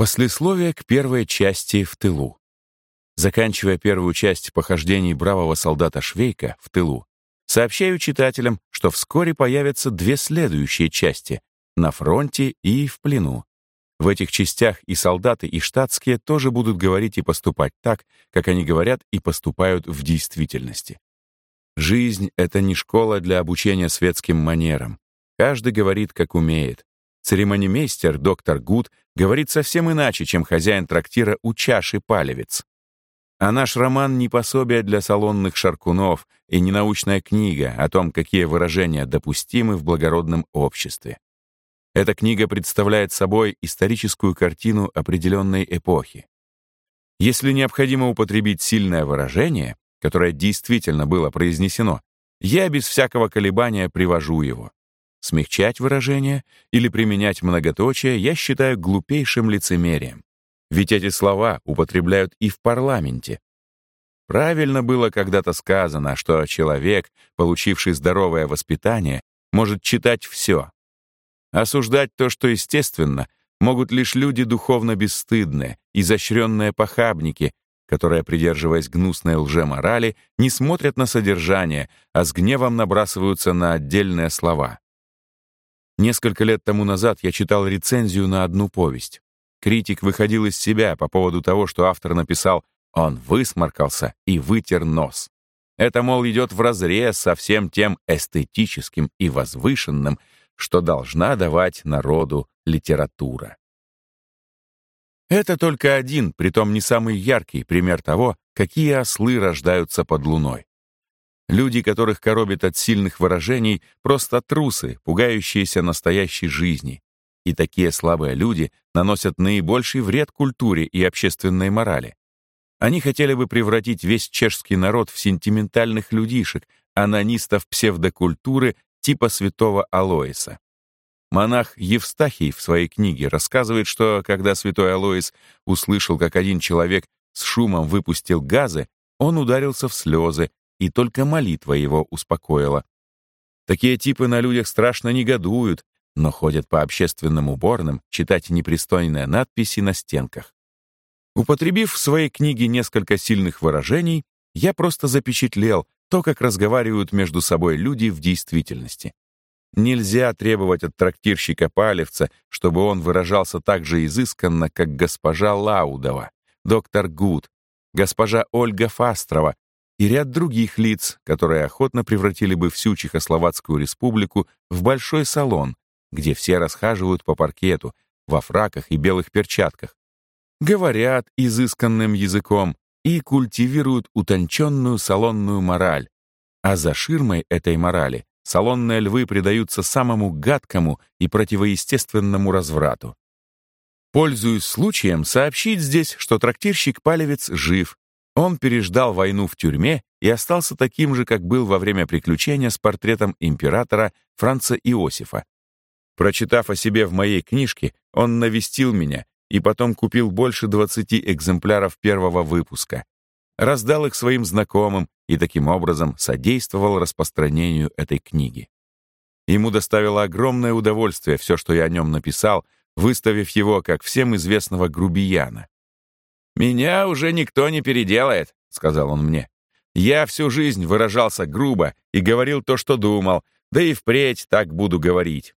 Послесловие к первой части «В тылу». Заканчивая первую часть похождений бравого солдата Швейка в тылу, сообщаю читателям, что вскоре появятся две следующие части — на фронте и в плену. В этих частях и солдаты, и штатские тоже будут говорить и поступать так, как они говорят и поступают в действительности. Жизнь — это не школа для обучения светским манерам. Каждый говорит, как умеет. Церемонимейстер, доктор Гуд, говорит совсем иначе, чем хозяин трактира у чаши палевец. А наш роман не пособие для салонных шаркунов и не научная книга о том, какие выражения допустимы в благородном обществе. Эта книга представляет собой историческую картину определенной эпохи. Если необходимо употребить сильное выражение, которое действительно было произнесено, я без всякого колебания привожу его. Смягчать выражение или применять многоточие я считаю глупейшим лицемерием. Ведь эти слова употребляют и в парламенте. Правильно было когда-то сказано, что человек, получивший здоровое воспитание, может читать все. Осуждать то, что естественно, могут лишь люди духовно бесстыдные, изощренные похабники, которые, придерживаясь гнусной лжеморали, не смотрят на содержание, а с гневом набрасываются на отдельные слова. Несколько лет тому назад я читал рецензию на одну повесть. Критик выходил из себя по поводу того, что автор написал «Он высморкался и вытер нос». Это, мол, идет вразрез со всем тем эстетическим и возвышенным, что должна давать народу литература. Это только один, притом не самый яркий, пример того, какие ослы рождаются под луной. Люди, которых коробит от сильных выражений, просто трусы, пугающиеся настоящей жизни. И такие слабые люди наносят наибольший вред культуре и общественной морали. Они хотели бы превратить весь чешский народ в сентиментальных людишек, анонистов псевдокультуры типа святого Алоиса. Монах Евстахий в своей книге рассказывает, что когда святой Алоис услышал, как один человек с шумом выпустил газы, он ударился в слезы и только молитва его успокоила. Такие типы на людях страшно негодуют, но ходят по общественным уборным читать непристойные надписи на стенках. Употребив в своей книге несколько сильных выражений, я просто запечатлел то, как разговаривают между собой люди в действительности. Нельзя требовать от трактирщика Палевца, чтобы он выражался так же изысканно, как госпожа Лаудова, доктор Гуд, госпожа Ольга Фастрова и ряд других лиц, которые охотно превратили бы всю Чехословацкую республику в большой салон, где все расхаживают по паркету, во фраках и белых перчатках, говорят изысканным языком и культивируют утонченную салонную мораль. А за ширмой этой морали салонные львы предаются самому гадкому и противоестественному разврату. Пользуясь случаем, сообщить здесь, что трактирщик Палевец жив, он переждал войну в тюрьме и остался таким же, как был во время приключения с портретом императора Франца Иосифа. Прочитав о себе в моей книжке, он навестил меня и потом купил больше 20 экземпляров первого выпуска. Раздал их своим знакомым и таким образом содействовал распространению этой книги. Ему доставило огромное удовольствие все, что я о нем написал, выставив его как всем известного грубияна. «Меня уже никто не переделает», — сказал он мне. «Я всю жизнь выражался грубо и говорил то, что думал, да и впредь так буду говорить.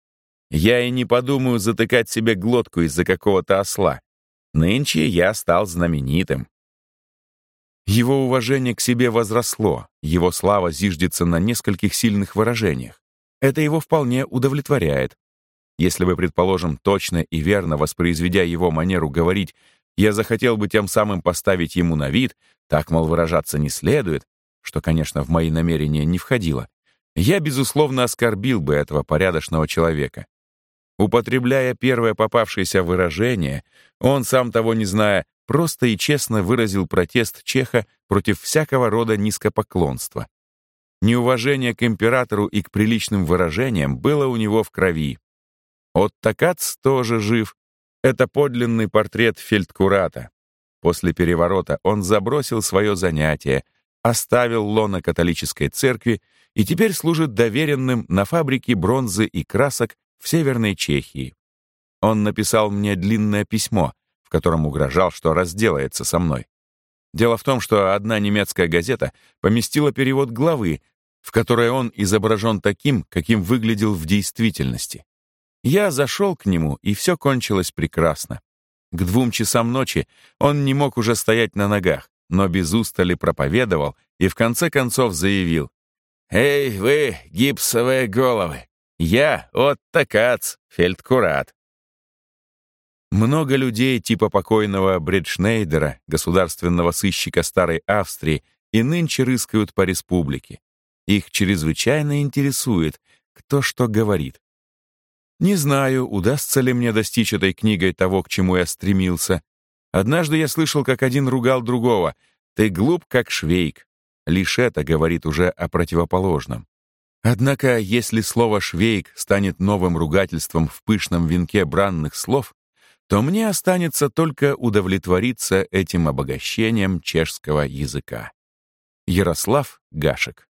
Я и не подумаю затыкать себе глотку из-за какого-то осла. Нынче я стал знаменитым». Его уважение к себе возросло, его слава зиждется на нескольких сильных выражениях. Это его вполне удовлетворяет. Если бы, предположим, точно и верно воспроизведя его манеру говорить, я захотел бы тем самым поставить ему на вид, так, мол, выражаться не следует, что, конечно, в мои намерения не входило. Я, безусловно, оскорбил бы этого порядочного человека. Употребляя первое попавшееся выражение, он, сам того не зная, просто и честно выразил протест Чеха против всякого рода низкопоклонства. Неуважение к императору и к приличным выражениям было у него в крови. Отто Кац тоже жив, это подлинный портрет фельдкурата. После переворота он забросил свое занятие, оставил лоно католической церкви и теперь служит доверенным на фабрике бронзы и красок в Северной Чехии. Он написал мне длинное письмо, в котором угрожал, что разделается со мной. Дело в том, что одна немецкая газета поместила перевод главы, в которой он изображен таким, каким выглядел в действительности. Я зашел к нему, и все кончилось прекрасно. К двум часам ночи он не мог уже стоять на ногах, но без устали проповедовал и в конце концов заявил «Эй, вы, гипсовые головы! Я Отто Кац, фельдкурат!» Много людей типа покойного Бредшнейдера, государственного сыщика Старой Австрии, и нынче рыскают по республике. Их чрезвычайно интересует, кто что говорит. Не знаю, удастся ли мне достичь этой книгой того, к чему я стремился. Однажды я слышал, как один ругал другого. «Ты глуп, как швейк». Лишь это говорит уже о противоположном. Однако, если слово «швейк» станет новым ругательством в пышном венке бранных слов, то мне останется только удовлетвориться этим обогащением чешского языка. Ярослав Гашек